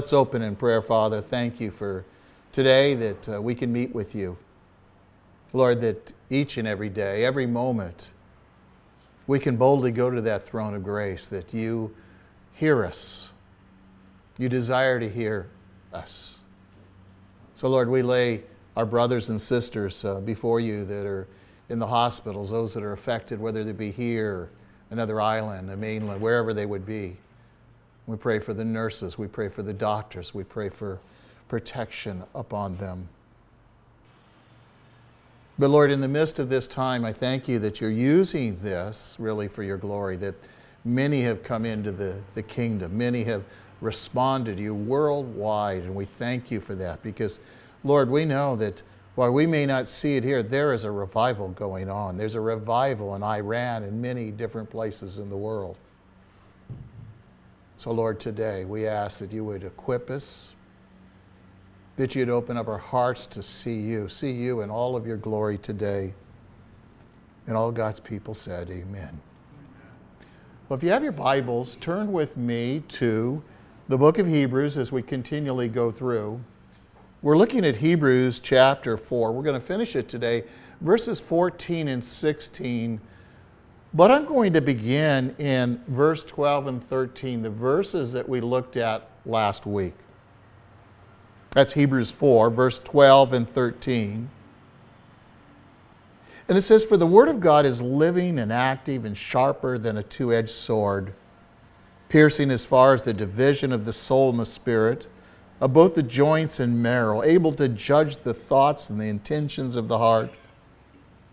Let's open in prayer, Father. Thank you for today that uh, we can meet with you. Lord, that each and every day, every moment, we can boldly go to that throne of grace, that you hear us. You desire to hear us. So, Lord, we lay our brothers and sisters uh, before you that are in the hospitals, those that are affected, whether they be here, another island, a mainland, wherever they would be. We pray for the nurses. We pray for the doctors. We pray for protection upon them. But Lord, in the midst of this time, I thank you that you're using this really for your glory, that many have come into the, the kingdom, many have responded to you worldwide, and we thank you for that because, Lord, we know that while we may not see it here, there is a revival going on. There's a revival in Iran and many different places in the world. So, Lord, today we ask that you would equip us, that you'd open up our hearts to see you, see you in all of your glory today. And all God's people said, Amen. Well, if you have your Bibles, turn with me to the book of Hebrews as we continually go through. We're looking at Hebrews chapter 4. We're going to finish it today, verses 14 and 16 but I'm going to begin in verse 12 and 13, the verses that we looked at last week. That's Hebrews 4, verse 12 and 13. And it says, For the word of God is living and active and sharper than a two edged sword, piercing as far as the division of the soul and the spirit, of both the joints and marrow, able to judge the thoughts and the intentions of the heart.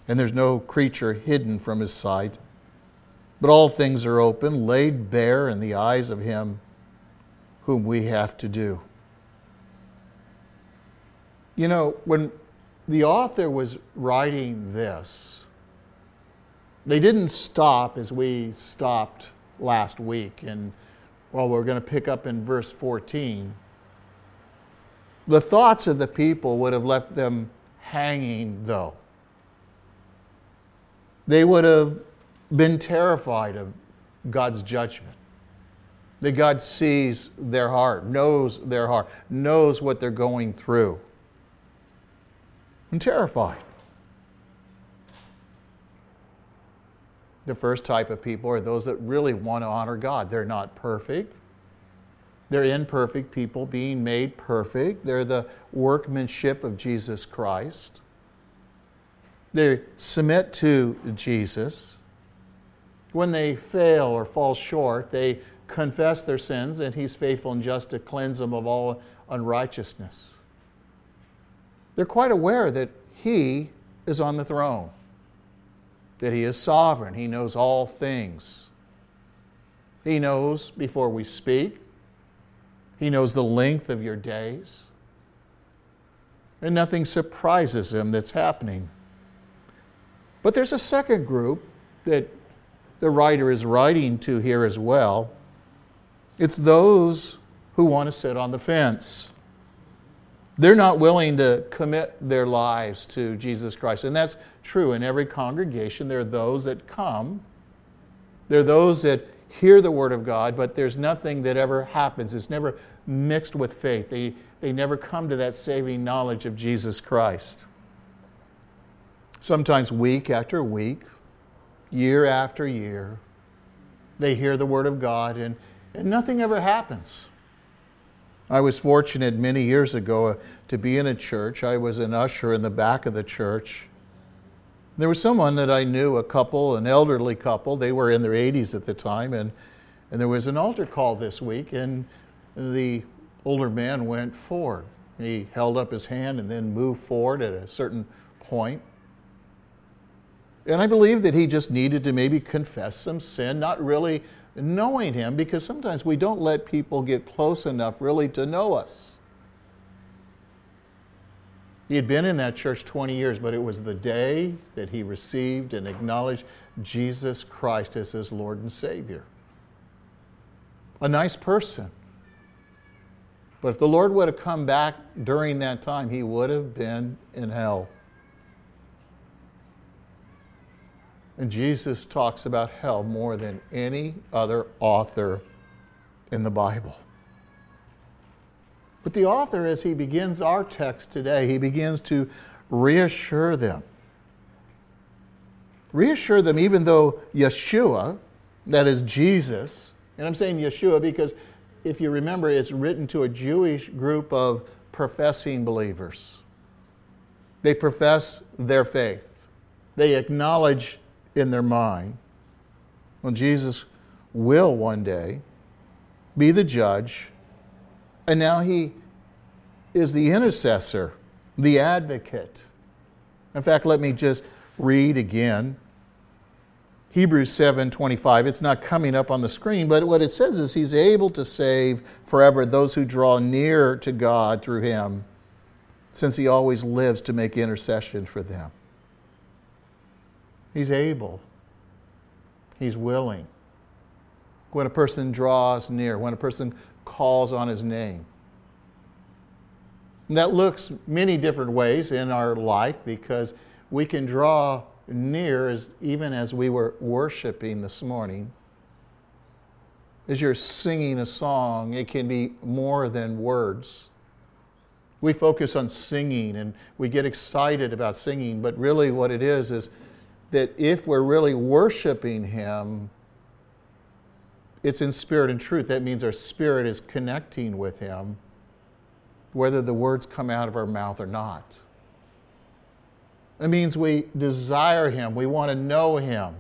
And there's no creature hidden from his sight but all things are open, laid bare in the eyes of him whom we have to do. You know, when the author was writing this, they didn't stop as we stopped last week. And well, we're going to pick up in verse 14. The thoughts of the people would have left them hanging, though. They would have been terrified of God's judgment. That God sees their heart, knows their heart, knows what they're going through. And terrified. The first type of people are those that really want to honor God. They're not perfect. They're imperfect people being made perfect. They're the workmanship of Jesus Christ. They submit to Jesus when they fail or fall short, they confess their sins, and He's faithful and just to cleanse them of all unrighteousness. They're quite aware that He is on the throne, that He is sovereign, He knows all things. He knows before we speak, He knows the length of your days, and nothing surprises Him that's happening. But there's a second group that the writer is writing to here as well. It's those who want to sit on the fence. They're not willing to commit their lives to Jesus Christ. And that's true in every congregation. There are those that come, there are those that hear the Word of God, but there's nothing that ever happens. It's never mixed with faith. They, they never come to that saving knowledge of Jesus Christ. Sometimes week after week, year after year. They hear the Word of God, and, and nothing ever happens. I was fortunate many years ago uh, to be in a church. I was an usher in the back of the church. There was someone that I knew, a couple, an elderly couple. They were in their 80s at the time, and, and there was an altar call this week, and the older man went forward. He held up his hand and then moved forward at a certain point. And I believe that he just needed to maybe confess some sin, not really knowing him, because sometimes we don't let people get close enough really to know us. He had been in that church 20 years, but it was the day that he received and acknowledged Jesus Christ as his Lord and Savior. A nice person. But if the Lord would have come back during that time, he would have been in hell. And Jesus talks about hell more than any other author in the Bible. But the author, as he begins our text today, he begins to reassure them. Reassure them, even though Yeshua, that is Jesus, and I'm saying Yeshua because if you remember, it's written to a Jewish group of professing believers. They profess their faith, they acknowledge in their mind well, Jesus will one day be the judge, and now he is the intercessor, the advocate. In fact, let me just read again. Hebrews 7:25. It's not coming up on the screen, but what it says is he's able to save forever those who draw near to God through him, since he always lives to make intercession for them. He's able. He's willing. When a person draws near, when a person calls on his name. And that looks many different ways in our life because we can draw near as even as we were worshiping this morning. As you're singing a song, it can be more than words. We focus on singing and we get excited about singing, but really what it is is that if we're really worshiping Him, it's in spirit and truth. That means our spirit is connecting with Him, whether the words come out of our mouth or not. It means we desire Him, we want to know Him.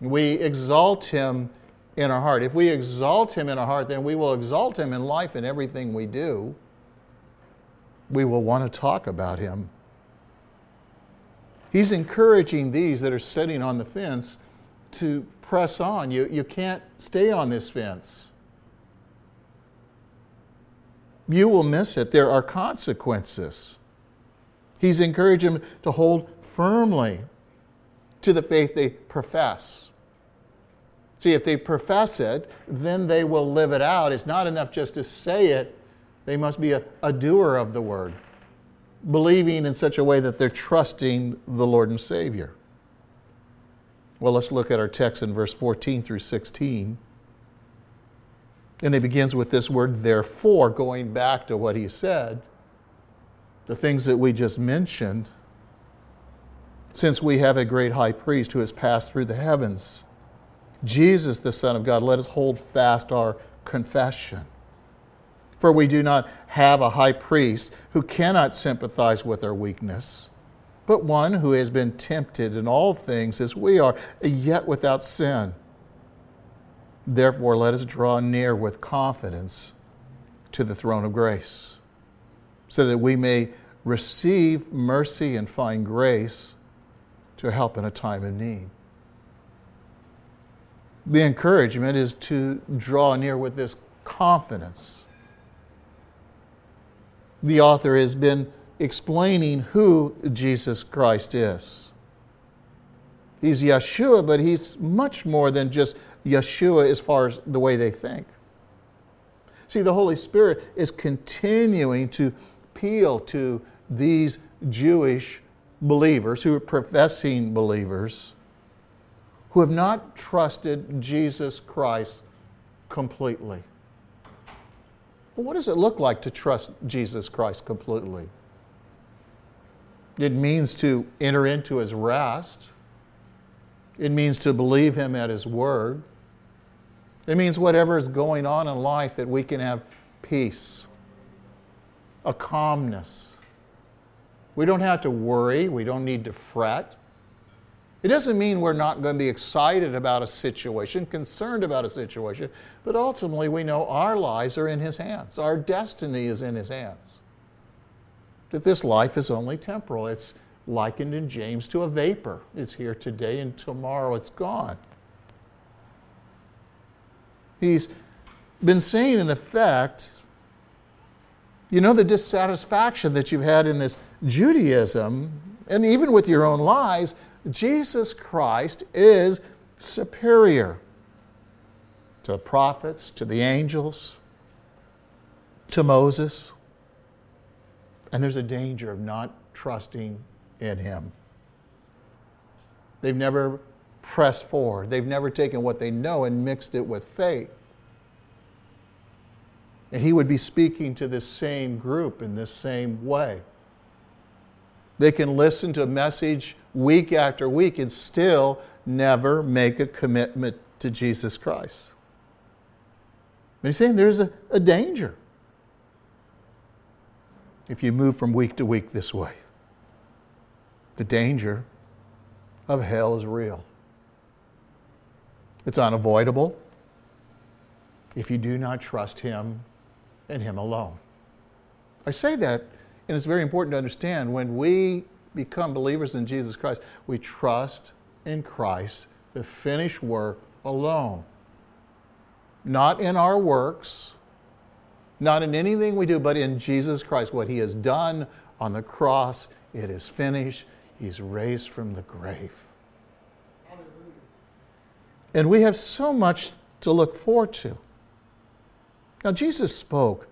We exalt Him in our heart. If we exalt Him in our heart, then we will exalt Him in life and everything we do. We will want to talk about Him. He's encouraging these that are sitting on the fence to press on. You, you can't stay on this fence. You will miss it. There are consequences. He's encouraging them to hold firmly to the faith they profess. See, if they profess it, then they will live it out. It's not enough just to say it, they must be a, a doer of the word believing in such a way that they're trusting the Lord and Savior. Well, let's look at our text in verse 14 through 16. And it begins with this word, therefore, going back to what he said, the things that we just mentioned. Since we have a great high priest who has passed through the heavens, Jesus, the Son of God, let us hold fast our confession. For we do not have a high priest who cannot sympathize with our weakness, but one who has been tempted in all things as we are, yet without sin. Therefore, let us draw near with confidence to the throne of grace, so that we may receive mercy and find grace to help in a time of need. The encouragement is to draw near with this confidence the author has been explaining who Jesus Christ is. He's Yeshua, but he's much more than just Yeshua as far as the way they think. See, the Holy Spirit is continuing to appeal to these Jewish believers who are professing believers who have not trusted Jesus Christ completely. What does it look like to trust Jesus Christ completely? It means to enter into his rest. It means to believe him at his word. It means whatever is going on in life that we can have peace, a calmness. We don't have to worry. We don't need to fret. It doesn't mean we're not going to be excited about a situation, concerned about a situation, but ultimately we know our lives are in His hands. Our destiny is in His hands. That this life is only temporal. It's likened in James to a vapor. It's here today and tomorrow it's gone. He's been saying, in effect, you know, the dissatisfaction that you've had in this Judaism, and even with your own lives, Jesus Christ is superior to the prophets, to the angels, to Moses. And there's a danger of not trusting in him. They've never pressed forward, they've never taken what they know and mixed it with faith. And he would be speaking to this same group in this same way. They can listen to a message week after week and still never make a commitment to Jesus Christ. But he's saying there's a, a danger if you move from week to week this way. The danger of hell is real. It's unavoidable if you do not trust Him and Him alone. I say that, and it's very important to understand when we become believers in Jesus Christ, we trust in Christ, the finished work alone. Not in our works, not in anything we do, but in Jesus Christ. What He has done on the cross, it is finished. He's raised from the grave. And we have so much to look forward to. Now, Jesus spoke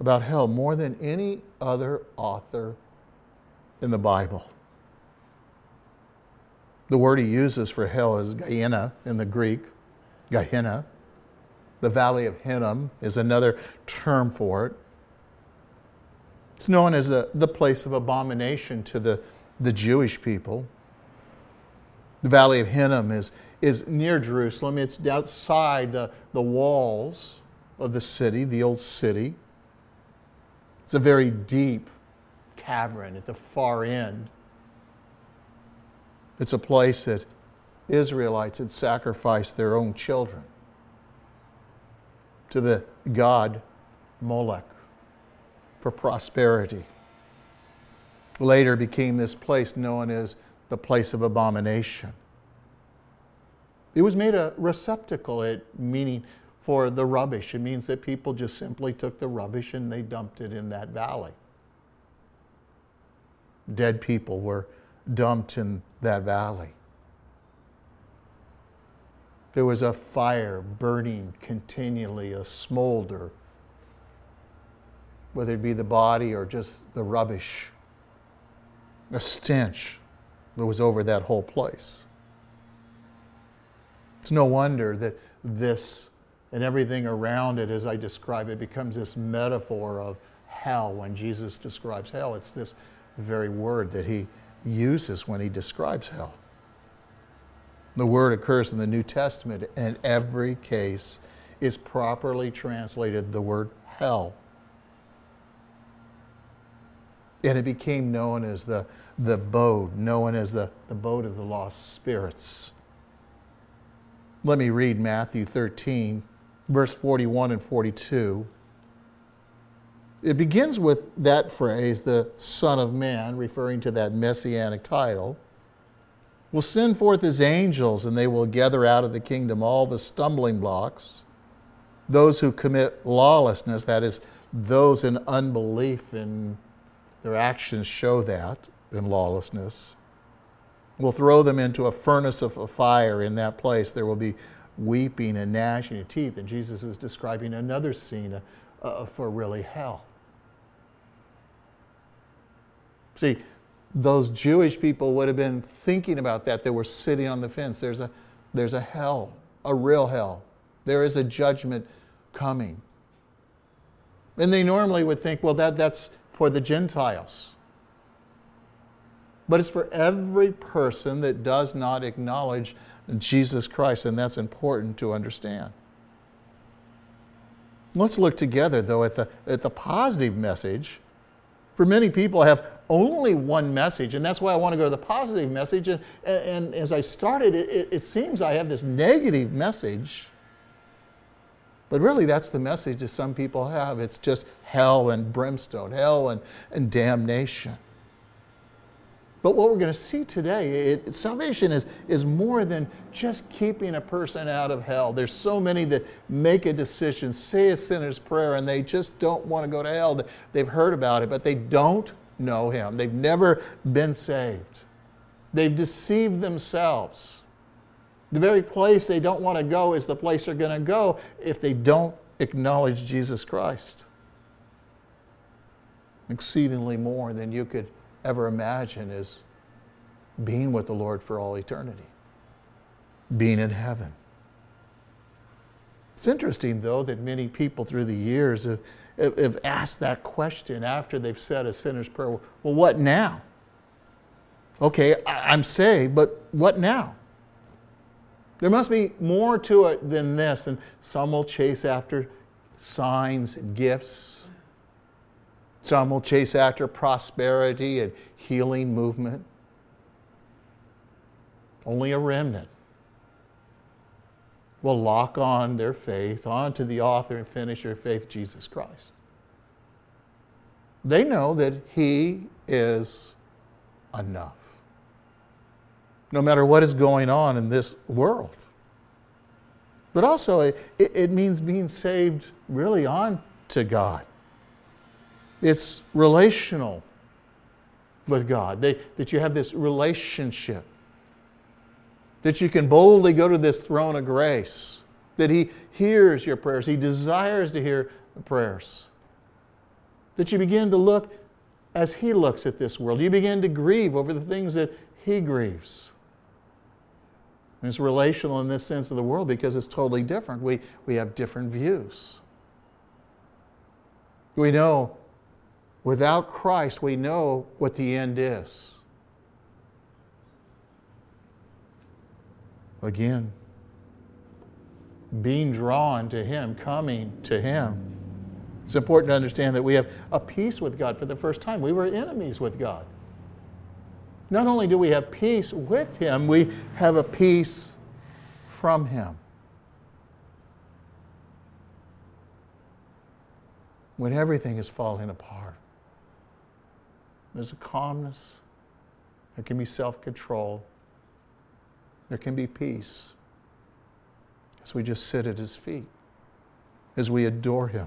about hell more than any other author in the Bible. The word he uses for hell is Gehenna in the Greek, Gehenna. The valley of Hinnom is another term for it. It's known as a, the place of abomination to the, the Jewish people. The valley of Hinnom is, is near Jerusalem. It's outside the, the walls of the city, the old city. It's a very deep cavern at the far end. It's a place that Israelites had sacrificed their own children to the god Molech for prosperity. Later became this place known as the place of abomination. It was made a receptacle, it meaning for the rubbish. It means that people just simply took the rubbish and they dumped it in that valley. Dead people were dumped in that valley. There was a fire burning continually, a smolder, whether it be the body or just the rubbish, a stench that was over that whole place. It's no wonder that this and everything around it, as I describe it, becomes this metaphor of hell. When Jesus describes hell, it's this very word that he uses when he describes hell. The word occurs in the New Testament, and every case is properly translated the word hell. And it became known as the, the abode, known as the, the abode of the lost spirits. Let me read Matthew 13, verse 41 and 42. It begins with that phrase, the Son of Man, referring to that messianic title, will send forth his angels, and they will gather out of the kingdom all the stumbling blocks, those who commit lawlessness, that is, those in unbelief, and their actions show that in lawlessness. Will throw them into a furnace of fire. In that place, there will be weeping and gnashing of teeth. And Jesus is describing another scene uh, for really hell. See, those Jewish people would have been thinking about that. They were sitting on the fence. There's a, there's a hell, a real hell. There is a judgment coming. And they normally would think, well, that, that's for the Gentiles. But it's for every person that does not acknowledge Jesus Christ, and that's important to understand. Let's look together, though, at the, at the positive message. For many people, have only one message, and that's why I want to go to the positive message. And, and as I started, it, it seems I have this negative message. But really, that's the message that some people have. It's just hell and brimstone, hell and, and damnation. But what we're going to see today, it, salvation is, is more than just keeping a person out of hell. There's so many that make a decision, say a sinner's prayer, and they just don't want to go to hell. They've heard about it, but they don't know Him. They've never been saved. They've deceived themselves. The very place they don't want to go is the place they're going to go if they don't acknowledge Jesus Christ. Exceedingly more than you could ever imagine is being with the Lord for all eternity, being in heaven. It's interesting, though, that many people through the years have, have asked that question after they've said a sinner's prayer. Well, what now? Okay, I'm saved, but what now? There must be more to it than this, and some will chase after signs and gifts. Some will chase after prosperity and healing movement. Only a remnant will lock on their faith onto the author and finisher of faith, Jesus Christ. They know that He is enough, no matter what is going on in this world. But also, it, it means being saved really on to God. It's relational with God, they, that you have this relationship that you can boldly go to this throne of grace, that He hears your prayers, He desires to hear the prayers, that you begin to look as He looks at this world. You begin to grieve over the things that He grieves. And it's relational in this sense of the world because it's totally different. We, we have different views. We know without Christ, we know what the end is. Again, being drawn to Him, coming to Him. It's important to understand that we have a peace with God for the first time. We were enemies with God. Not only do we have peace with Him, we have a peace from Him. When everything is falling apart, there's a calmness, there can be self control there can be peace as we just sit at His feet, as we adore Him.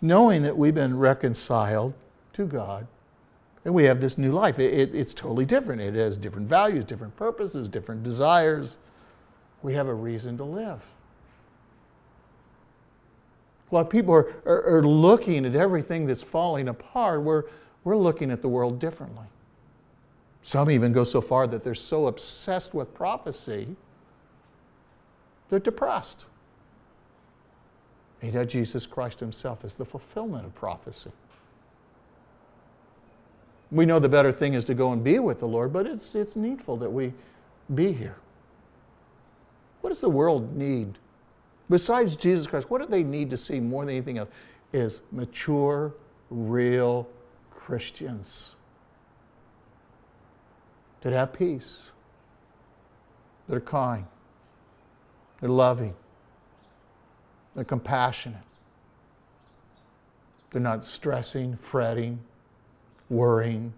Knowing that we've been reconciled to God and we have this new life. It, it, it's totally different. It has different values, different purposes, different desires. We have a reason to live. While people are, are, are looking at everything that's falling apart, we're, we're looking at the world differently. Some even go so far that they're so obsessed with prophecy, they're depressed. And yet, Jesus Christ Himself is the fulfillment of prophecy. We know the better thing is to go and be with the Lord, but it's, it's needful that we be here. What does the world need? Besides Jesus Christ, what do they need to see more than anything else? Is mature, real Christians that have peace. They're kind. They're loving. They're compassionate. They're not stressing, fretting, worrying,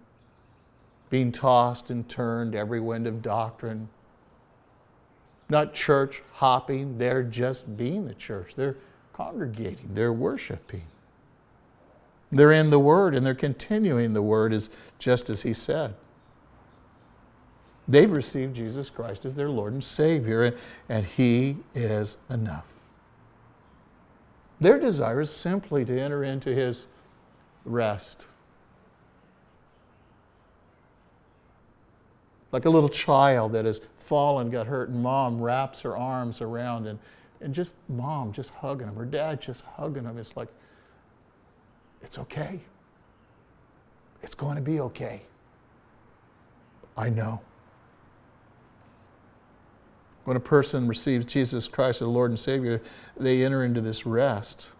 being tossed and turned every wind of doctrine. Not church hopping, they're just being the church. They're congregating, they're worshiping. They're in the Word and they're continuing the Word as, just as He said. They've received Jesus Christ as their Lord and Savior, and, and He is enough. Their desire is simply to enter into His rest. Like a little child that has fallen, got hurt, and mom wraps her arms around and, and just mom just hugging him, her dad just hugging him. It's like, it's okay. It's going to be okay. I know. When a person receives Jesus Christ as Lord and Savior, they enter into this rest.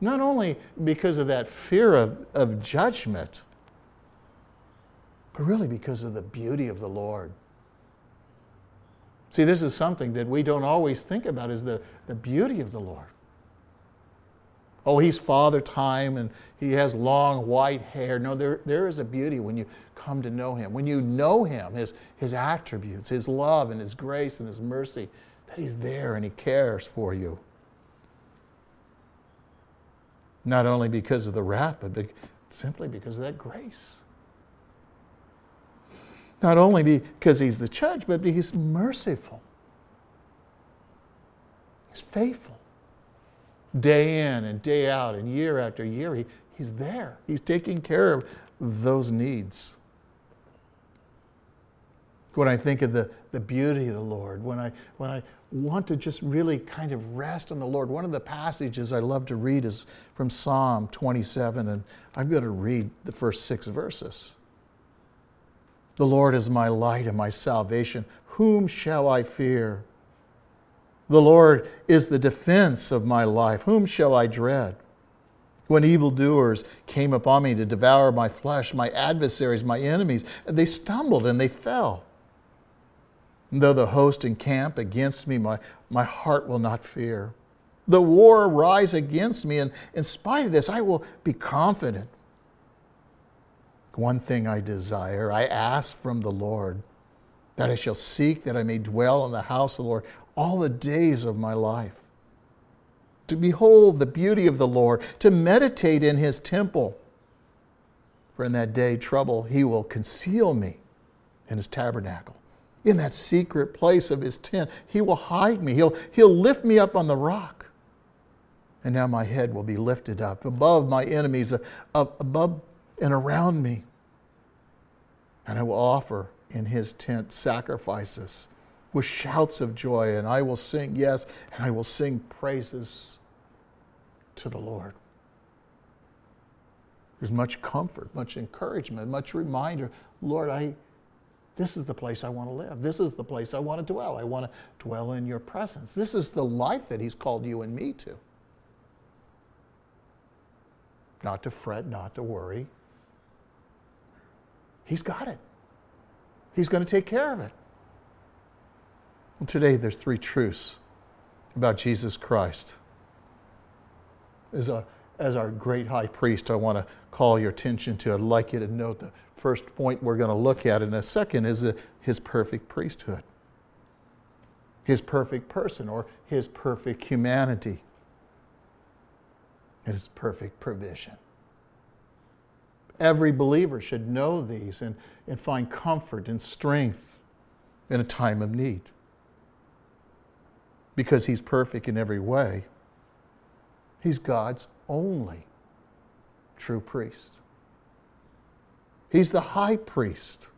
Not only because of that fear of, of judgment, but really because of the beauty of the Lord. See, this is something that we don't always think about is the, the beauty of the Lord. Oh, he's father time and he has long white hair. No, there, there is a beauty when you come to know him. When you know him, his, his attributes, his love and his grace and his mercy, that he's there and he cares for you. Not only because of the wrath, but simply because of that grace. Not only because he's the judge, but he's merciful. He's faithful day in and day out and year after year. He, he's there, He's taking care of those needs. when I think of the, the beauty of the Lord, when I, when I want to just really kind of rest on the Lord. One of the passages I love to read is from Psalm 27, and I'm going to read the first six verses. The Lord is my light and my salvation. Whom shall I fear? The Lord is the defense of my life. Whom shall I dread? When evildoers came upon me to devour my flesh, my adversaries, my enemies, they stumbled and they fell. Though the host encamp against me, my, my heart will not fear. The war rise against me, and in spite of this, I will be confident. One thing I desire, I ask from the Lord, that I shall seek, that I may dwell in the house of the Lord all the days of my life. To behold the beauty of the Lord, to meditate in his temple. For in that day trouble he will conceal me in his tabernacle in that secret place of his tent. He will hide me. He'll, he'll lift me up on the rock. And now my head will be lifted up above my enemies, above and around me. And I will offer in his tent sacrifices with shouts of joy. And I will sing, yes, and I will sing praises to the Lord. There's much comfort, much encouragement, much reminder. Lord, I this is the place I want to live. This is the place I want to dwell. I want to dwell in your presence. This is the life that He's called you and me to. Not to fret, not to worry. He's got it. He's going to take care of it. Well, today, there's three truths about Jesus Christ. As, a, as our great high priest, I want to call your attention to. I'd like you to note the first point we're going to look at in a second is his perfect priesthood, his perfect person, or his perfect humanity, and his perfect provision. Every believer should know these and, and find comfort and strength in a time of need. Because he's perfect in every way, he's God's only true priest. He's the high priest.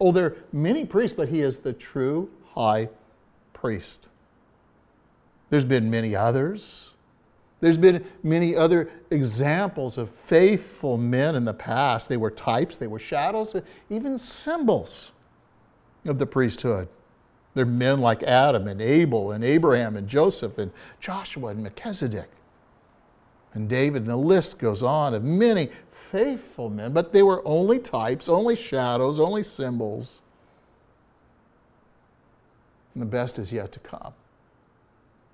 Oh, there are many priests, but he is the true high priest. There's been many others. There's been many other examples of faithful men in the past. They were types, they were shadows, even symbols of the priesthood. There are men like Adam and Abel and Abraham and Joseph and Joshua and Melchizedek and David, and the list goes on of many faithful men, but they were only types, only shadows, only symbols. And the best is yet to come.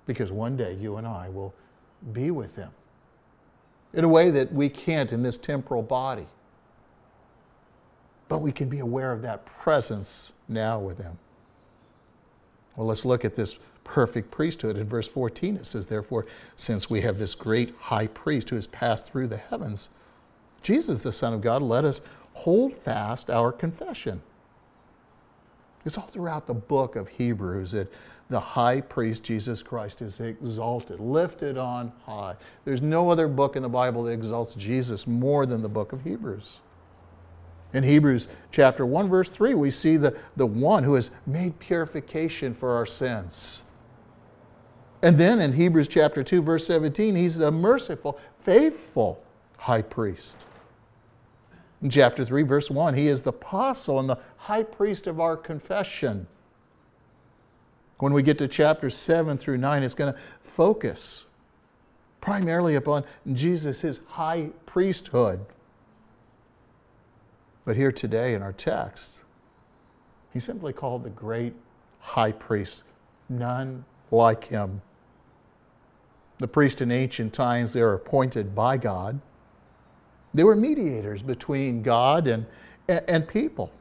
Because one day you and I will be with him in a way that we can't in this temporal body. But we can be aware of that presence now with him. Well, let's look at this perfect priesthood. In verse 14, it says, Therefore, since we have this great high priest who has passed through the heavens, Jesus, the Son of God, let us hold fast our confession. It's all throughout the book of Hebrews that the high priest, Jesus Christ, is exalted, lifted on high. There's no other book in the Bible that exalts Jesus more than the book of Hebrews. In Hebrews chapter 1, verse 3, we see the, the one who has made purification for our sins. And then in Hebrews chapter 2, verse 17, he's the merciful, faithful high priest. In chapter 3, verse 1, he is the apostle and the high priest of our confession. When we get to chapter 7 through 9, it's going to focus primarily upon Jesus, his high priesthood. But here today in our text, he's simply called the great high priest, none like him. The priests in ancient times, they are appointed by God they were mediators between God and, and people.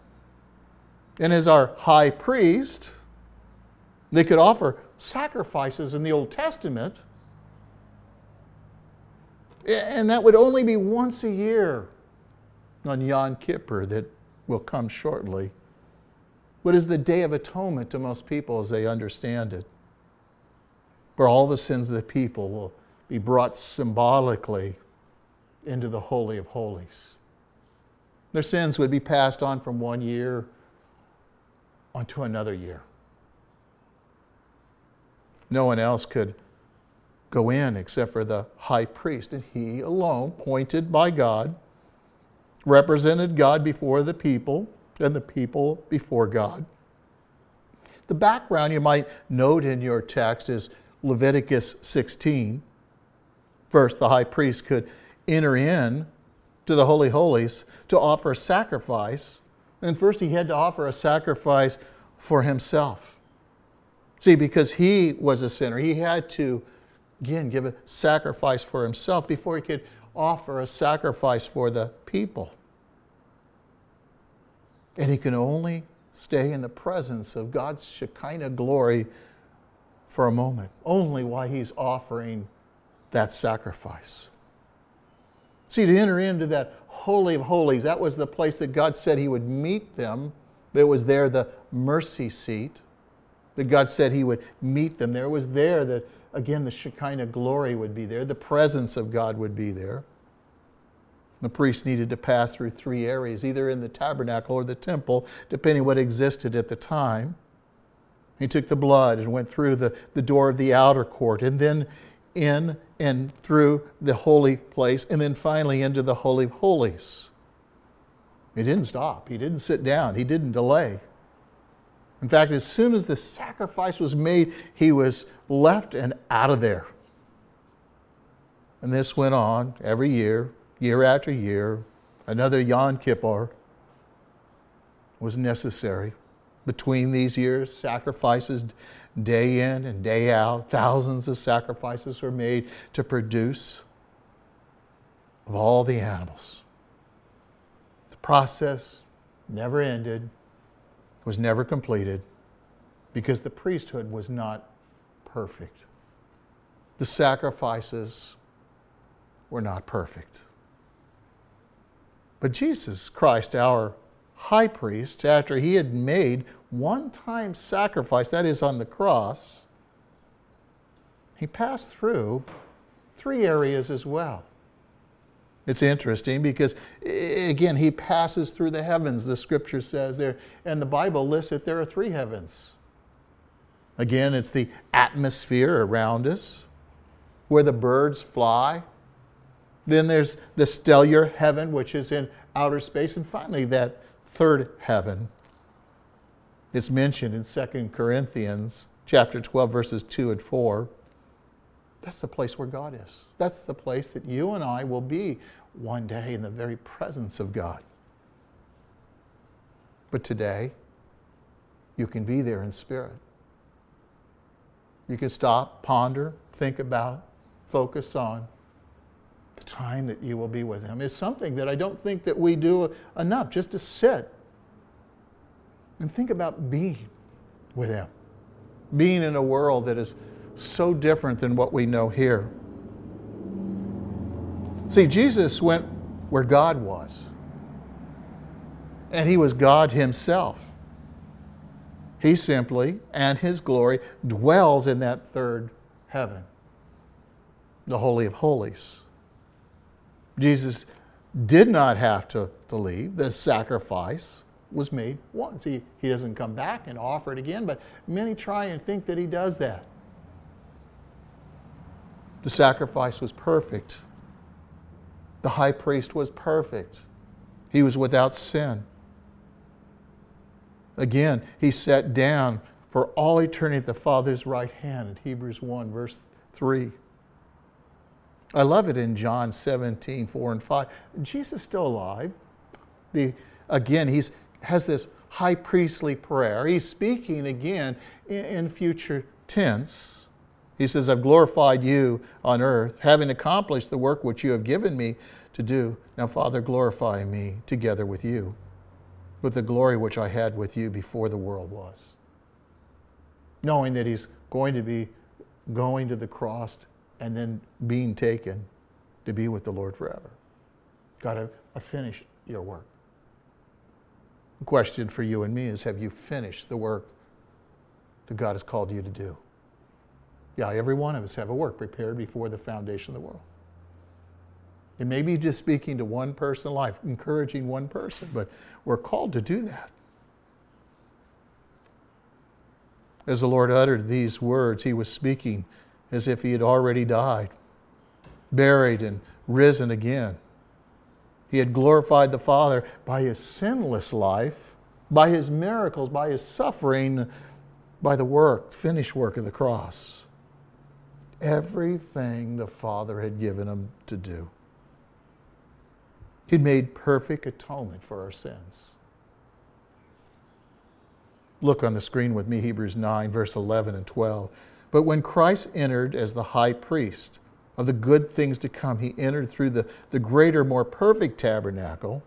And as our high priest, they could offer sacrifices in the Old Testament. And that would only be once a year on Yom Kippur, that will come shortly. What is the Day of Atonement to most people as they understand it? For all the sins of the people will be brought symbolically into the Holy of Holies. Their sins would be passed on from one year onto another year. No one else could go in except for the high priest, and he alone, pointed by God, represented God before the people and the people before God. The background you might note in your text is Leviticus 16. First, the high priest could enter in to the Holy Holies to offer a sacrifice. And first, he had to offer a sacrifice for himself. See, because he was a sinner, he had to, again, give a sacrifice for himself before he could offer a sacrifice for the people. And he can only stay in the presence of God's Shekinah glory for a moment, only while he's offering that sacrifice. See, to enter into that Holy of Holies, that was the place that God said He would meet them. It was there the mercy seat that God said He would meet them there. It was there that, again, the Shekinah glory would be there, the presence of God would be there. The priest needed to pass through three areas, either in the tabernacle or the temple, depending what existed at the time. He took the blood and went through the, the door of the outer court, and then in and through the holy place, and then finally into the Holy of Holies. He didn't stop. He didn't sit down. He didn't delay. In fact, as soon as the sacrifice was made, he was left and out of there. And this went on every year, year after year. Another Yom Kippur was necessary. Between these years, sacrifices day in and day out, thousands of sacrifices were made to produce of all the animals. The process never ended, was never completed, because the priesthood was not perfect. The sacrifices were not perfect. But Jesus Christ, our high priest, after he had made one time sacrifice, that is on the cross, he passed through three areas as well. It's interesting because, again, he passes through the heavens, the scripture says there, and the Bible lists that there are three heavens. Again, it's the atmosphere around us where the birds fly. Then there's the stellar heaven, which is in outer space. And finally, that third heaven is mentioned in 2 Corinthians chapter 12 verses 2 and 4. That's the place where God is. That's the place that you and I will be one day in the very presence of God. But today, you can be there in spirit. You can stop, ponder, think about, focus on the time that you will be with Him. Is something that I don't think that we do enough, just to sit and think about being with Him, being in a world that is so different than what we know here. See, Jesus went where God was, and He was God Himself. He simply, and His glory, dwells in that third heaven, the Holy of Holies. Jesus did not have to, to leave. The sacrifice was made once. He, he doesn't come back and offer it again, but many try and think that he does that. The sacrifice was perfect. The high priest was perfect. He was without sin. Again, he sat down for all eternity at the Father's right hand in Hebrews 1, verse 3. I love it in John 17, 4 and 5. Jesus is still alive. The, again, he's has this high priestly prayer. He's speaking again in, in future tense. He says, I've glorified you on earth, having accomplished the work which you have given me to do. Now, Father, glorify me together with you, with the glory which I had with you before the world was. Knowing that he's going to be going to the cross and then being taken to be with the Lord forever. God, I finished your work. The question for you and me is have you finished the work that God has called you to do? Yeah, every one of us have a work prepared before the foundation of the world. It may be just speaking to one person in life, encouraging one person, but we're called to do that. As the Lord uttered these words, he was speaking as if he had already died, buried, and risen again. He had glorified the Father by his sinless life, by his miracles, by his suffering, by the work, finished work of the cross. Everything the Father had given him to do. He'd made perfect atonement for our sins. Look on the screen with me, Hebrews 9, verse 11 and 12. But when Christ entered as the high priest of the good things to come, he entered through the, the greater, more perfect tabernacle,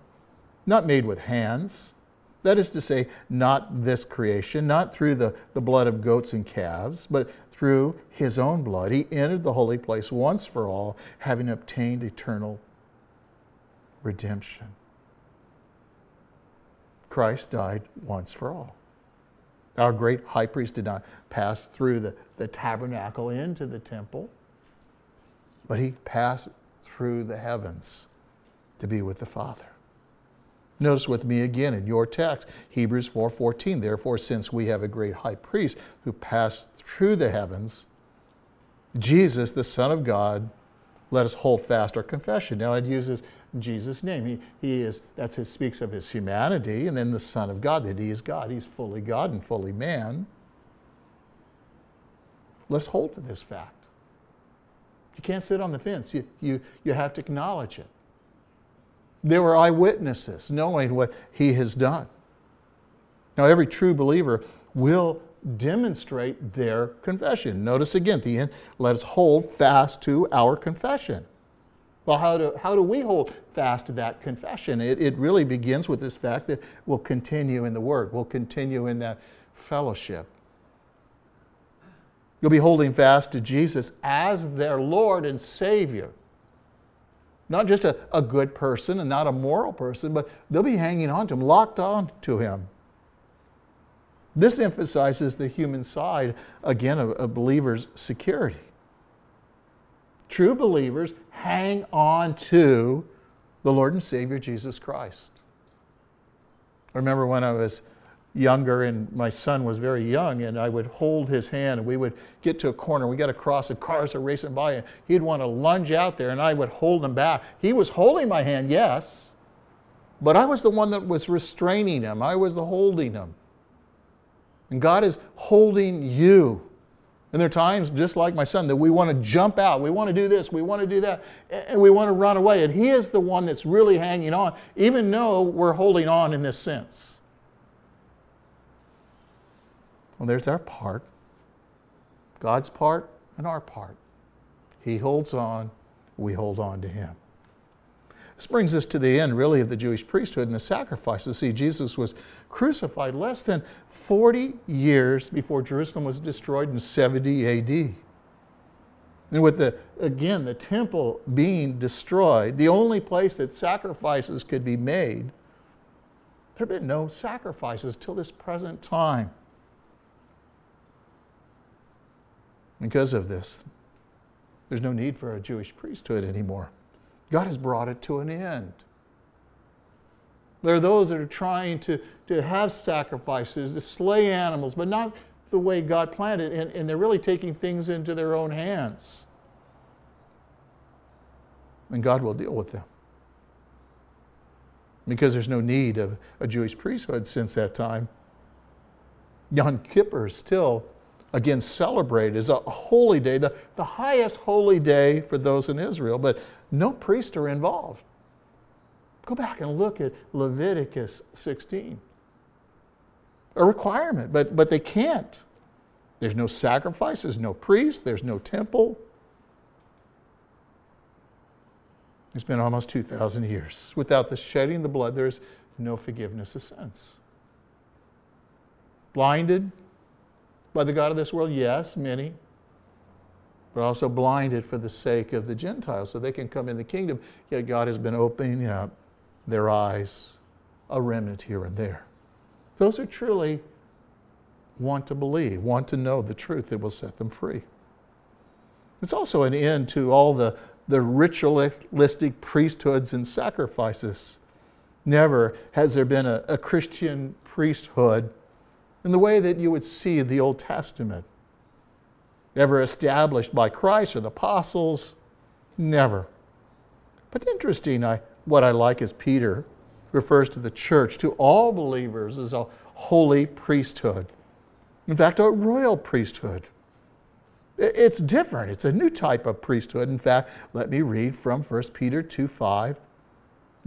not made with hands. That is to say, not this creation, not through the, the blood of goats and calves, but through his own blood. He entered the holy place once for all, having obtained eternal redemption. Christ died once for all. Our great high priest did not pass through the, the tabernacle into the temple, but he passed through the heavens to be with the Father. Notice with me again in your text, Hebrews 4:14. Therefore, since we have a great high priest who passed through the heavens, Jesus, the Son of God, let us hold fast our confession. Now it uses Jesus' name. He, he is, that's his, speaks of his humanity, and then the Son of God, that he is God. He's fully God and fully man. Let's hold to this fact. You can't sit on the fence. You, you, you have to acknowledge it. There were eyewitnesses knowing what he has done. Now, every true believer will demonstrate their confession. Notice again at the end, let us hold fast to our confession. Well, how do, how do we hold fast to that confession? It, it really begins with this fact that we'll continue in the Word, we'll continue in that fellowship. You'll be holding fast to Jesus as their Lord and Savior. Not just a, a good person and not a moral person, but they'll be hanging on to Him, locked on to Him. This emphasizes the human side, again, of a believer's security. True believers hang on to the Lord and Savior Jesus Christ. I remember when I was younger and my son was very young and I would hold his hand and we would get to a corner. We got across and cars are racing by and he'd want to lunge out there and I would hold him back. He was holding my hand, yes, but I was the one that was restraining him. I was the holding him. And God is holding you and there are times, just like my son, that we want to jump out. We want to do this, we want to do that, and we want to run away. And he is the one that's really hanging on, even though we're holding on in this sense. Well, there's our part God's part and our part. He holds on, we hold on to him. This brings us to the end, really, of the Jewish priesthood and the sacrifices. See, Jesus was crucified less than 40 years before Jerusalem was destroyed in 70 AD. And with the, again, the temple being destroyed, the only place that sacrifices could be made, there have been no sacrifices till this present time. Because of this, there's no need for a Jewish priesthood anymore. God has brought it to an end. There are those that are trying to, to have sacrifices, to slay animals, but not the way God planned it, and, and they're really taking things into their own hands. And God will deal with them. Because there's no need of a Jewish priesthood since that time. Yom Kippur still again celebrated as a holy day, the, the highest holy day for those in Israel, but no priests are involved. Go back and look at Leviticus 16. A requirement, but, but they can't. There's no sacrifices, no priest, there's no temple. It's been almost 2,000 years. Without the shedding of the blood, there's no forgiveness of sins. Blinded, by the God of this world? Yes, many. But also blinded for the sake of the Gentiles so they can come in the kingdom. Yet God has been opening up their eyes, a remnant here and there. Those who truly want to believe, want to know the truth that will set them free. It's also an end to all the, the ritualistic priesthoods and sacrifices. Never has there been a, a Christian priesthood in the way that you would see the Old Testament. Ever established by Christ or the apostles? Never. But interesting, I, what I like is Peter refers to the church, to all believers, as a holy priesthood. In fact, a royal priesthood. It's different. It's a new type of priesthood. In fact, let me read from 1 Peter 2 5.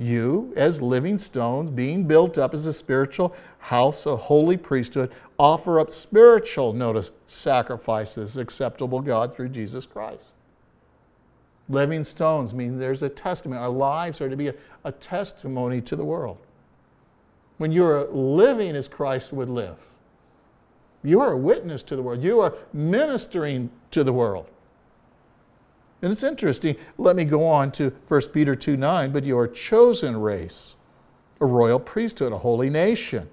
You, as living stones, being built up as a spiritual house, a holy priesthood, offer up spiritual, notice, sacrifices acceptable God through Jesus Christ. Living stones mean there's a testimony. Our lives are to be a, a testimony to the world. When you're living as Christ would live, you are a witness to the world. You are ministering to the world. And it's interesting. Let me go on to 1 Peter 2 9. But you are a chosen race, a royal priesthood, a holy nation,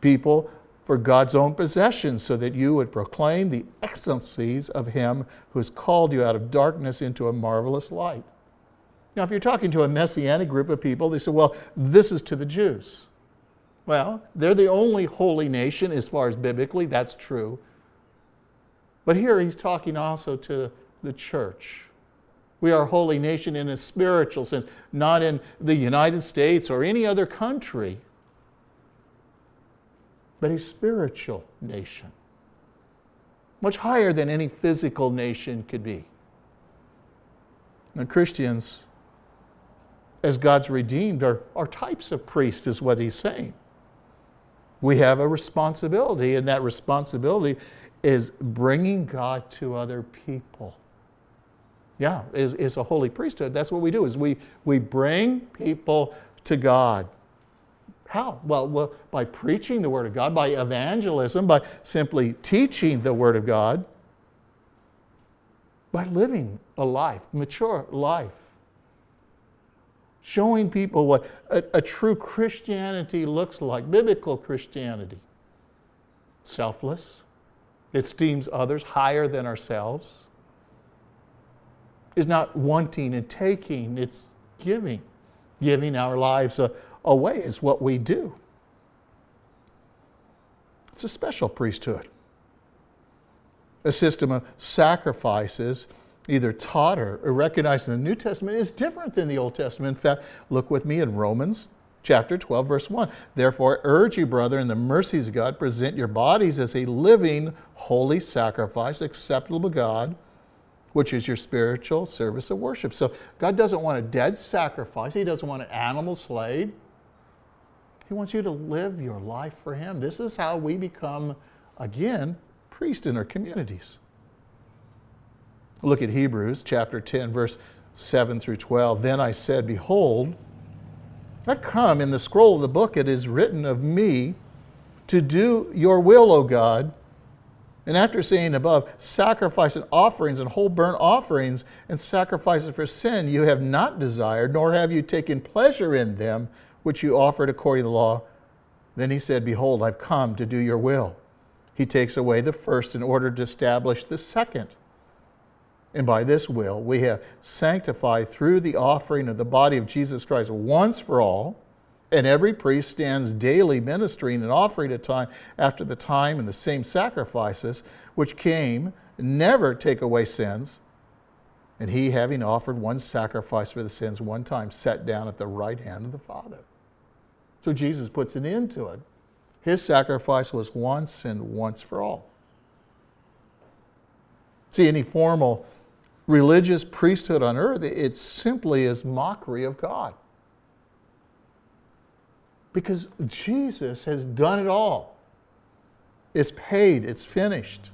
people for God's own possession, so that you would proclaim the excellencies of Him who has called you out of darkness into a marvelous light. Now, if you're talking to a messianic group of people, they say, well, this is to the Jews. Well, they're the only holy nation as far as biblically, that's true. But here he's talking also to the church. We are a holy nation in a spiritual sense, not in the United States or any other country but a spiritual nation, much higher than any physical nation could be. And Christians, as God's redeemed, are, are types of priests, is what he's saying. We have a responsibility, and that responsibility is bringing God to other people. Yeah, is, is a holy priesthood. That's what we do, is we, we bring people to God. How? Well, well, by preaching the Word of God, by evangelism, by simply teaching the Word of God, by living a life, mature life. Showing people what a, a true Christianity looks like, biblical Christianity. Selfless, esteems others higher than ourselves, is not wanting and taking, it's giving, giving our lives away is what we do. It's a special priesthood. A system of sacrifices, either taught or recognized in the New Testament, is different than the Old Testament. In fact, look with me in Romans chapter 12, verse 1. Therefore, urge you, brother, in the mercies of God, present your bodies as a living, holy sacrifice, acceptable to God which is your spiritual service of worship. So God doesn't want a dead sacrifice. He doesn't want an animal slayed. He wants you to live your life for Him. This is how we become, again, priests in our communities. Look at Hebrews chapter 10, verse 7 through 12. Then I said, Behold, I come in the scroll of the book, it is written of me to do your will, O God. And after saying above, sacrifice and offerings and whole burnt offerings and sacrifices for sin you have not desired, nor have you taken pleasure in them, which you offered according to the law. Then he said, Behold, I've come to do your will. He takes away the first in order to establish the second. And by this will, we have sanctified through the offering of the body of Jesus Christ once for all. And every priest stands daily ministering and offering a time after the time and the same sacrifices which came never take away sins. And he, having offered one sacrifice for the sins one time, sat down at the right hand of the Father. So Jesus puts an end to it. His sacrifice was once and once for all. See, any formal religious priesthood on earth, it simply is mockery of God. Because Jesus has done it all. It's paid, it's finished.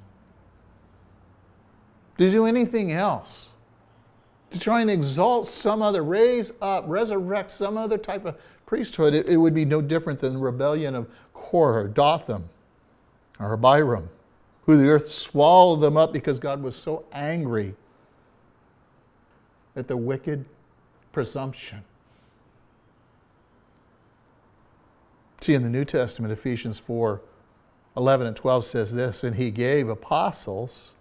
To do anything else, to try and exalt some other, raise up, resurrect some other type of priesthood, it, it would be no different than the rebellion of Korah Dathan, or Abiram, who the earth swallowed them up because God was so angry at the wicked presumption. See, in the New Testament, Ephesians 4 11 and 12 says this, and he gave apostles,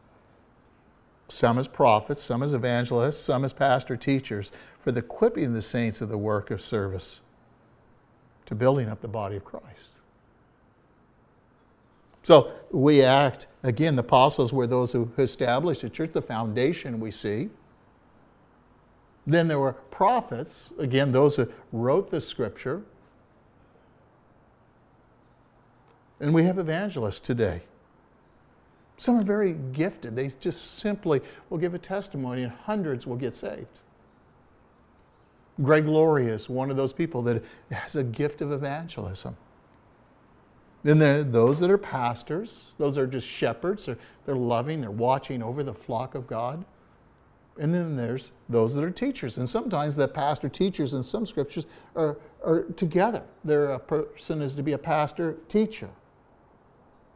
some as prophets, some as evangelists, some as pastor teachers, for the equipping the saints of the work of service to building up the body of Christ. So we act, again, the apostles were those who established the church, the foundation we see. Then there were prophets, again, those who wrote the scripture. And we have evangelists today. Some are very gifted. They just simply will give a testimony, and hundreds will get saved. Greg Laurie is one of those people that has a gift of evangelism. Then there are those that are pastors, those are just shepherds. They're, they're loving, they're watching over the flock of God. And then there's those that are teachers. And sometimes the pastor teachers in some scriptures are, are together. There a person is to be a pastor teacher.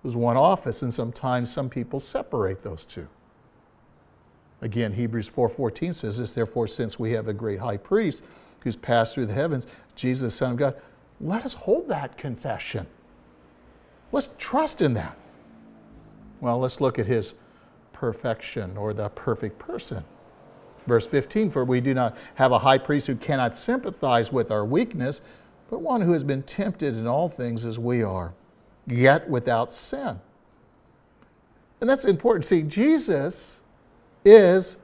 There's one office, and sometimes some people separate those two. Again, Hebrews 4:14 says this, therefore, since we have a great high priest who's passed through the heavens, Jesus, Son of God, let us hold that confession. Let's trust in that. Well, let's look at his perfection or the perfect person. Verse 15 For we do not have a high priest who cannot sympathize with our weakness, but one who has been tempted in all things as we are, yet without sin. And that's important. See, Jesus is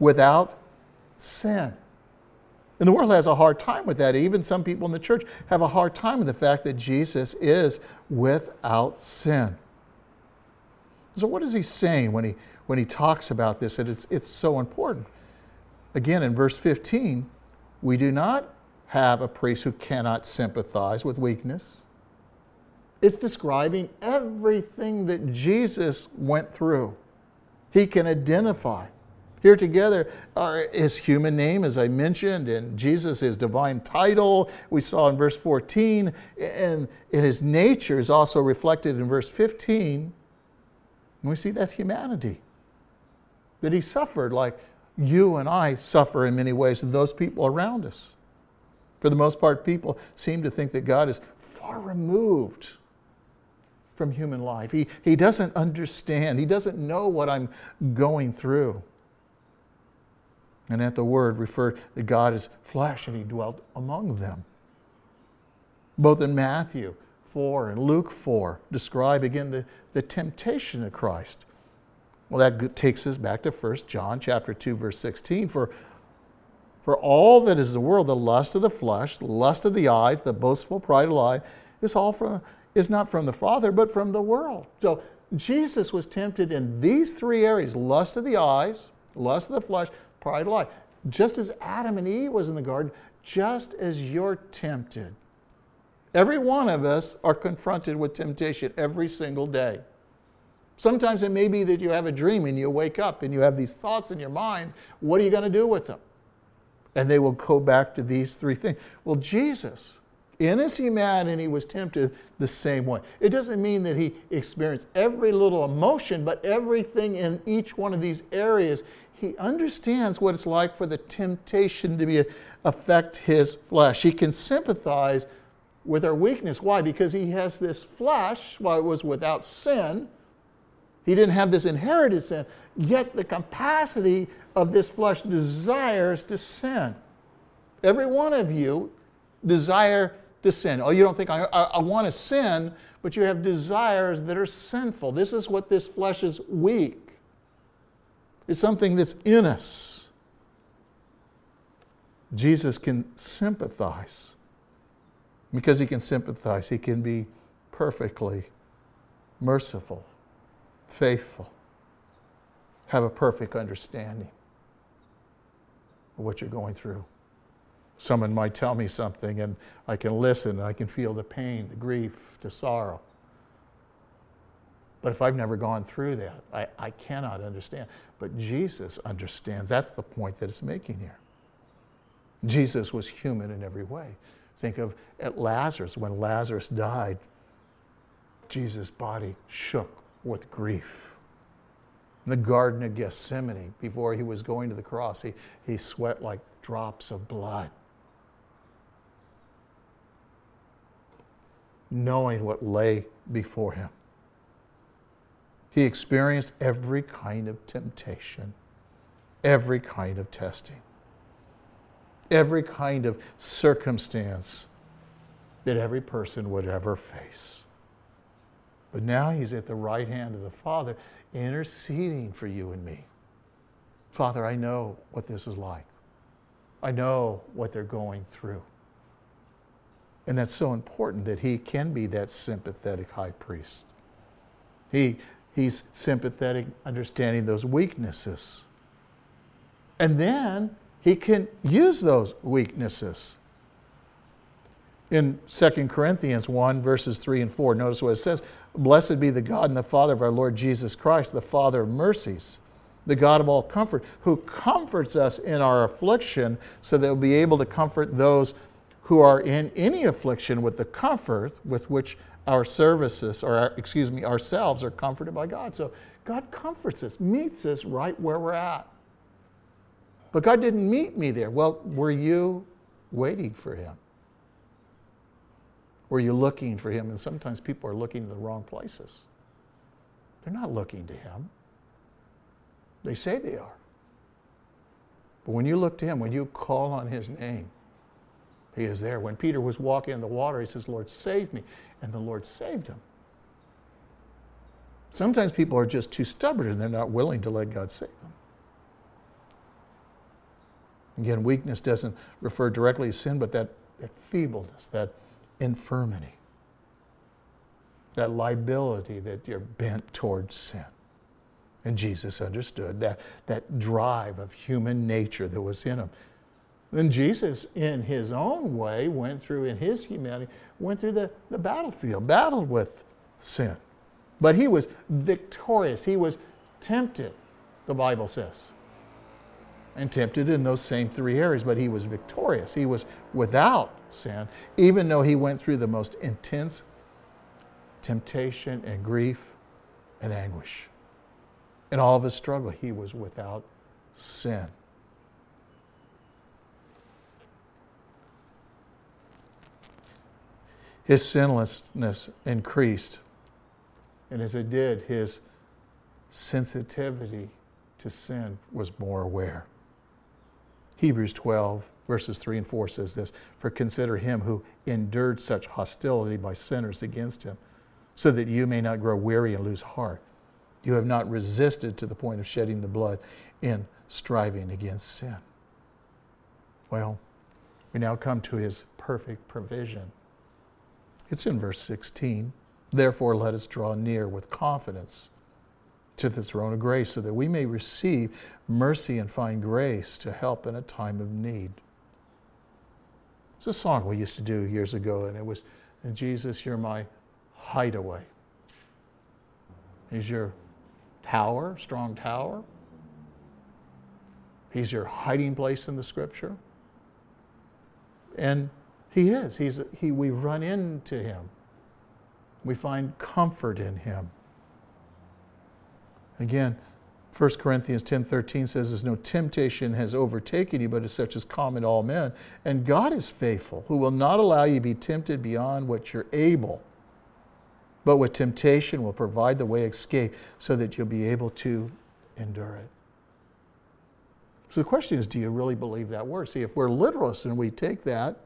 without sin. And the world has a hard time with that. Even some people in the church have a hard time with the fact that Jesus is without sin. So, what is he saying when he, when he talks about this? And it's, it's so important. Again, in verse 15, we do not have a priest who cannot sympathize with weakness. It's describing everything that Jesus went through. He can identify. Here together are his human name, as I mentioned, and Jesus, his divine title, we saw in verse 14, and his nature is also reflected in verse 15. And we see that humanity, that he suffered like you and I suffer in many ways, and those people around us. For the most part, people seem to think that God is far removed from human life. He, he doesn't understand, He doesn't know what I'm going through. And at the word referred that God is flesh and he dwelt among them. Both in Matthew 4 and Luke 4 describe again the, the temptation of Christ. Well, that takes us back to 1 John chapter 2, verse 16. For, for all that is the world, the lust of the flesh, the lust of the eyes, the boastful pride of life, is all from is not from the Father, but from the world. So Jesus was tempted in these three areas lust of the eyes, lust of the flesh, pride of life. Just as Adam and Eve was in the garden, just as you're tempted. Every one of us are confronted with temptation every single day. Sometimes it may be that you have a dream and you wake up and you have these thoughts in your mind. What are you going to do with them? And they will go back to these three things. Well, Jesus, in his humanity, was tempted the same way. It doesn't mean that he experienced every little emotion, but everything in each one of these areas he understands what it's like for the temptation to be affect his flesh. He can sympathize with our weakness. Why? Because he has this flesh, while it was without sin, he didn't have this inherited sin, yet the capacity of this flesh desires to sin. Every one of you desire to sin. Oh, you don't think I, I, I want to sin, but you have desires that are sinful. This is what this flesh is weak It's something that's in us. Jesus can sympathize. Because he can sympathize, he can be perfectly merciful, faithful, have a perfect understanding of what you're going through. Someone might tell me something, and I can listen, and I can feel the pain, the grief, the sorrow. But if I've never gone through that, I, I cannot understand. But Jesus understands. That's the point that it's making here. Jesus was human in every way. Think of at Lazarus, when Lazarus died, Jesus' body shook with grief. In the Garden of Gethsemane, before he was going to the cross, he, he sweat like drops of blood. Knowing what lay before him. He experienced every kind of temptation, every kind of testing, every kind of circumstance that every person would ever face. But now he's at the right hand of the Father, interceding for you and me. Father, I know what this is like. I know what they're going through. And that's so important that he can be that sympathetic high priest. He, he's sympathetic, understanding those weaknesses. And then he can use those weaknesses. In 2 Corinthians 1, verses 3 and 4, notice what it says Blessed be the God and the Father of our Lord Jesus Christ, the Father of mercies the God of all comfort, who comforts us in our affliction so that we'll be able to comfort those who are in any affliction with the comfort with which our services, or our, excuse me, ourselves are comforted by God. So God comforts us, meets us right where we're at. But God didn't meet me there. Well, were you waiting for Him? Were you looking for Him? And sometimes people are looking in the wrong places. They're not looking to Him. They say they are. But when you look to Him, when you call on His name, He is there. When Peter was walking in the water, he says, Lord, save me. And the Lord saved him. Sometimes people are just too stubborn and they're not willing to let God save them. Again, weakness doesn't refer directly to sin, but that, that feebleness, that infirmity, that liability that you're bent towards sin. And Jesus understood that, that drive of human nature that was in him. Then Jesus, in his own way, went through, in his humanity, went through the, the battlefield, battled with sin. But he was victorious. He was tempted, the Bible says. And tempted in those same three areas, but he was victorious. He was without sin, even though he went through the most intense temptation and grief and anguish. In all of his struggle, he was without sin. His sinlessness increased. And as it did, his sensitivity to sin was more aware. Hebrews 12, verses 3 and 4 says this For consider him who endured such hostility by sinners against him, so that you may not grow weary and lose heart. You have not resisted to the point of shedding the blood in striving against sin. Well, we now come to his perfect provision. It's in verse 16. Therefore, let us draw near with confidence to the throne of grace so that we may receive mercy and find grace to help in a time of need. It's a song we used to do years ago, and it was, Jesus, you're my hideaway. He's your tower, strong tower. He's your hiding place in the scripture. And he is. He's, he, we run into him. We find comfort in him. Again, 1 Corinthians 10:13 says, "There's no temptation has overtaken you, but is such as common to all men. And God is faithful, who will not allow you to be tempted beyond what you're able, but with temptation will provide the way escape so that you'll be able to endure it. So the question is, do you really believe that word? See, if we're literalists and we take that,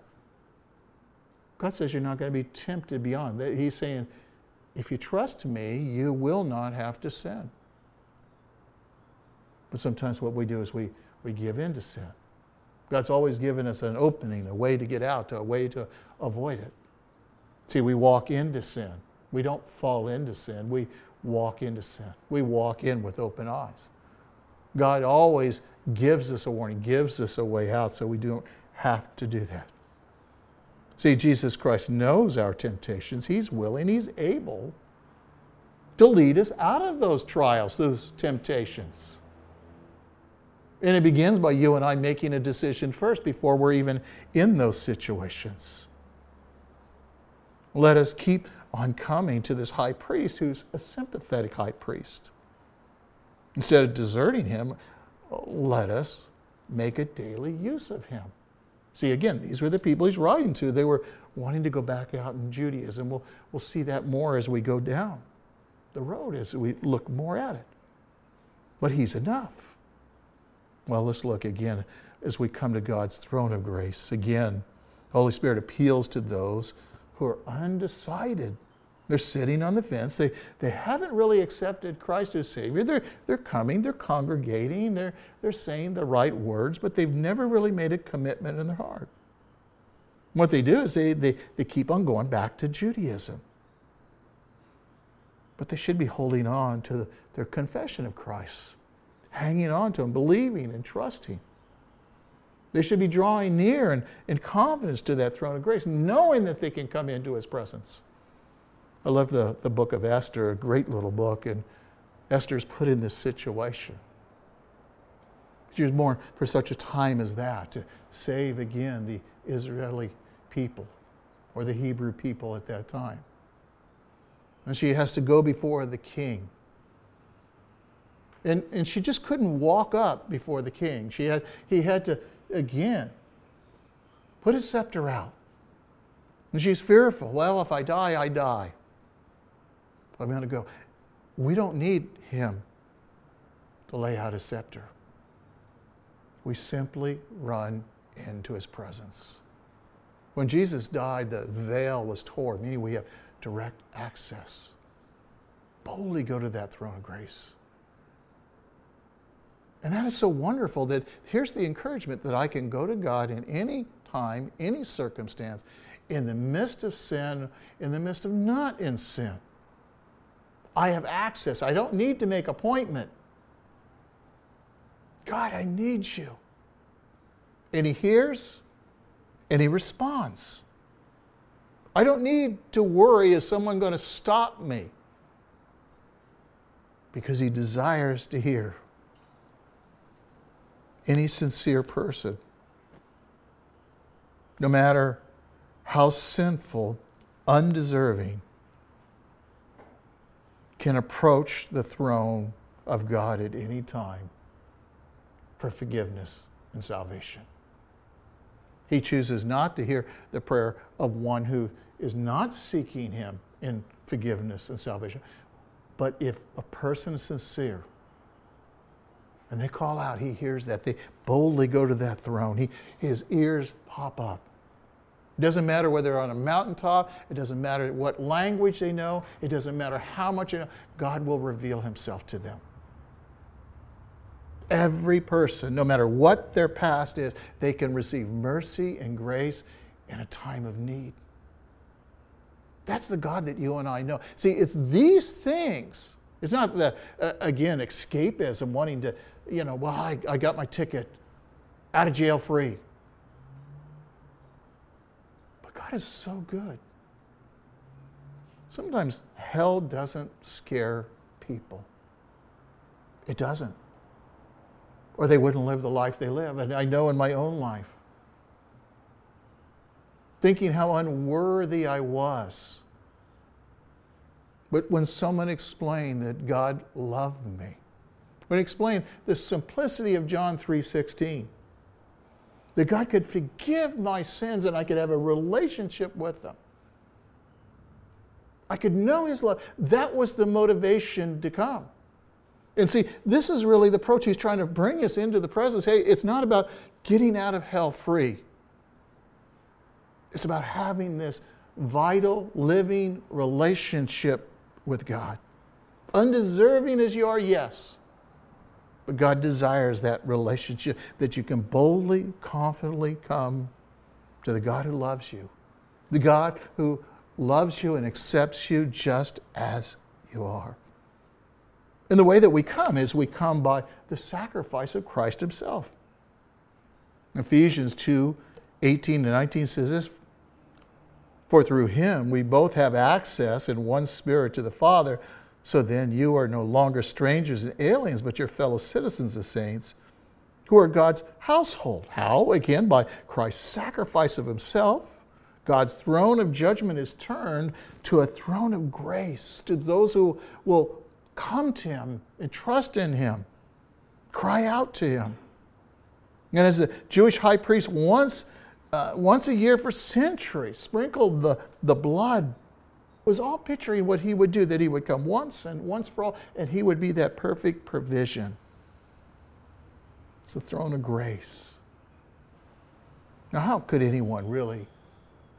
God says you're not going to be tempted beyond. He's saying, if you trust me, you will not have to sin. But sometimes what we do is we, we give in to sin. God's always given us an opening, a way to get out, a way to avoid it. See, we walk into sin. We don't fall into sin, we walk into sin. We walk in with open eyes. God always gives us a warning, gives us a way out, so we don't have to do that. See, Jesus Christ knows our temptations. He's willing, He's able to lead us out of those trials, those temptations. And it begins by you and I making a decision first before we're even in those situations. Let us keep on coming to this high priest who's a sympathetic high priest. Instead of deserting him, let us make a daily use of him. See, again, these were the people he's writing to. They were wanting to go back out in Judaism. We'll, we'll see that more as we go down the road, as we look more at it. But he's enough. Well, let's look again as we come to God's throne of grace. Again, Holy Spirit appeals to those who are undecided They're sitting on the fence. They, they haven't really accepted Christ as Savior. They're, they're coming, they're congregating, they're, they're saying the right words, but they've never really made a commitment in their heart. What they do is they, they, they keep on going back to Judaism. But they should be holding on to their confession of Christ, hanging on to Him, believing and trusting. They should be drawing near and in confidence to that throne of grace, knowing that they can come into His presence. I love the, the book of Esther, a great little book, and Esther's put in this situation. She was born for such a time as that to save again the Israeli people or the Hebrew people at that time. And she has to go before the king. And, and she just couldn't walk up before the king. She had, he had to, again, put his scepter out. And she's fearful. Well, if I die, I die. I'm going to go. We don't need him to lay out his scepter. We simply run into his presence. When Jesus died, the veil was torn, meaning we have direct access. Boldly go to that throne of grace. And that is so wonderful that here's the encouragement that I can go to God in any time, any circumstance, in the midst of sin, in the midst of not in sin. I have access. I don't need to make appointment. God, I need you. And he hears and he responds. I don't need to worry is someone going to stop me? Because he desires to hear. Any sincere person, no matter how sinful, undeserving, can approach the throne of God at any time for forgiveness and salvation. He chooses not to hear the prayer of one who is not seeking Him in forgiveness and salvation. But if a person is sincere and they call out, He hears that. They boldly go to that throne. He, his ears pop up. It doesn't matter whether they're on a mountaintop, it doesn't matter what language they know, it doesn't matter how much you know, God will reveal himself to them. Every person, no matter what their past is, they can receive mercy and grace in a time of need. That's the God that you and I know. See, it's these things. It's not the, uh, again, escapism, wanting to, you know, well, I, I got my ticket out of jail free. But God is so good. Sometimes hell doesn't scare people. It doesn't. Or they wouldn't live the life they live. And I know in my own life, thinking how unworthy I was. But when someone explained that God loved me, when he explained the simplicity of John 3:16, that God could forgive my sins and I could have a relationship with them. I could know His love. That was the motivation to come. And see, this is really the approach He's trying to bring us into the presence. Hey, it's not about getting out of hell free, it's about having this vital, living relationship with God. Undeserving as you are, yes. But God desires that relationship that you can boldly, confidently come to the God who loves you, the God who loves you and accepts you just as you are. And the way that we come is we come by the sacrifice of Christ Himself. Ephesians 2 18 to 19 says this For through Him we both have access in one spirit to the Father. So then you are no longer strangers and aliens, but your fellow citizens, of saints, who are God's household. How? Again, by Christ's sacrifice of himself. God's throne of judgment is turned to a throne of grace to those who will come to him and trust in him, cry out to him. And as the Jewish high priest once, uh, once a year for centuries sprinkled the, the blood was all picturing what he would do, that he would come once and once for all, and he would be that perfect provision. It's the throne of grace. Now, how could anyone really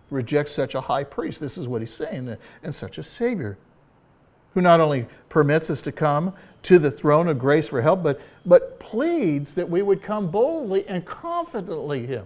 reject such a high priest. This is what he's saying, and such a Savior who not only permits us to come to the throne of grace for help, but, but pleads that we would come boldly and confidently him,